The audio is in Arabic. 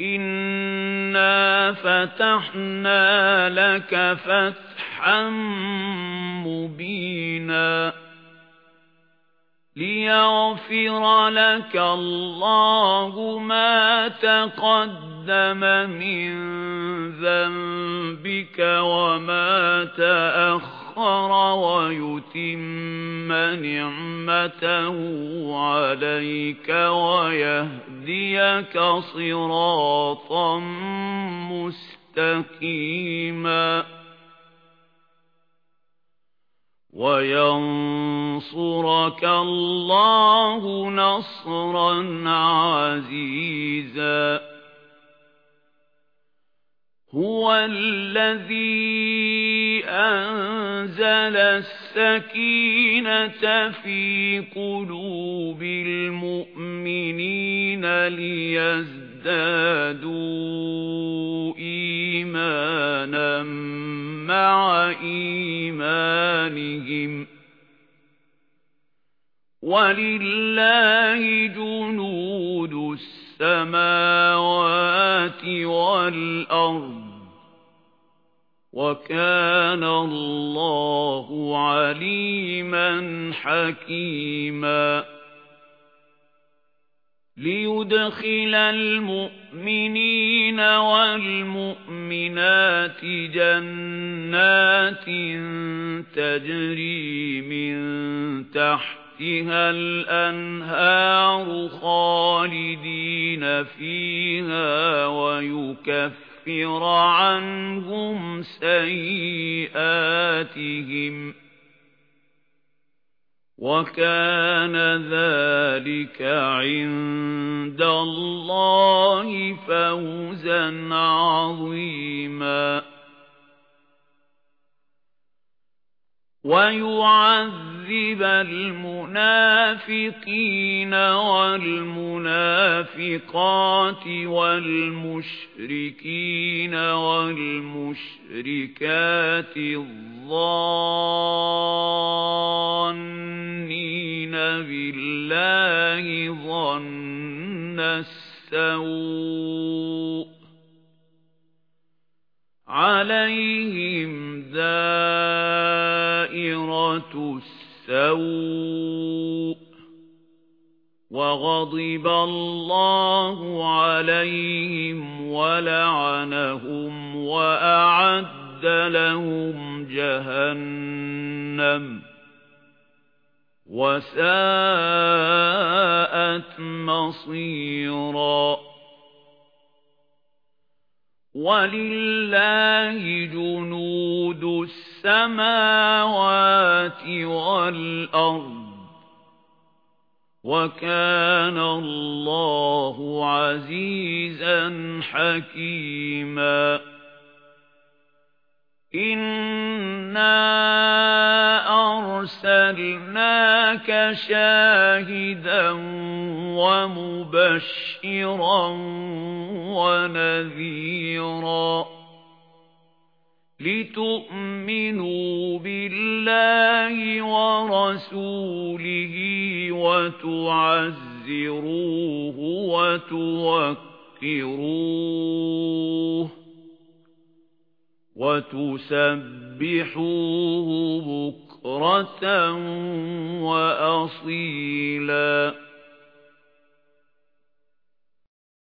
إِنَّا فَتَحْنَا لَكَ فَتْحًا مُبِينًا لِيَغْفِرَ لَكَ اللَّهُ مَا تَقَدَّمَ مِنْ ذَنبِكَ وَمَا تَأَخَّرَ وَيُتِمَّ نِعْمَتَهُ عَلَيْكَ وَيَهْدِيَكَ صِرَاطًا مُسْتَقِيمًا. وَيَنصُرَكَ اللَّهُ نَصْرًا عَزِيزًا. هُوَ الَّذِي أَنزَلَ السَّكِينَةَ فِي قُلُوبِ الْمُؤْمِنِينَ لِيَزْدَادُوا إِيمَانًا مَعَ إِيمَانِهِمْ وَلِلَّهِ جُنُودُ السَّمَاوَاتِ وَالْأَرْضِ وَكَانَ اللَّهُ عَلِيمًا حَكِيمًا. لِيُدْخِلَ الْمُؤْمِنِينَ وَالْمُؤْمِنَاتِ جَنَّاتٍ تَجْرِي مِنْ تَحْتِهَا الْأَنْهَارُ خَالِدِينَ فِيهَا وَيُكَفِّرَ عَنْهُمْ سَيِّئَاتِهِمْ وَكَانَ ذَلِكَ عِندَ اللَّهِ فَوْزًا عَظِيمًا وَيُعَذِّبَ الْمُنَافِقِينَ وَالْمُنَافِقَاتِ وَالْمُشْرِكِينَ وَالْمُشْرِكَاتِ الظَّانِّينَ بِاللَّهِ ظَنَّ السَّوْءِ عَلَيْهِمْ دَائِرَةُ السَّوْءِ وَغَضِبَ اللَّهُ عَلَيْهِمْ وَلَعَنَهُمْ وَأَعَدَّ لَهُمْ جَهَنَّمَ وَسَاءَتْ مَصِيرًا وَلِلَّهِ جُنُودُ السَّمَاوَاتِ وَالْأَرْضِ وَكَانَ اللَّهُ عَزِيزًا حَكِيمًا إِنَّا أَرْسَلْنَاكَ شَاهِدًا وَمُبَشِّرًا وَنَذِيرًا لِتُؤْمِنُوا بِاللَّهِ وَرَسُولِهِ وَتُعَزِّرُوهُ وَتُوَقِّرُوهُ وَتُسَبِّحُوهُ بُكْرَةً وَأَصِيلًا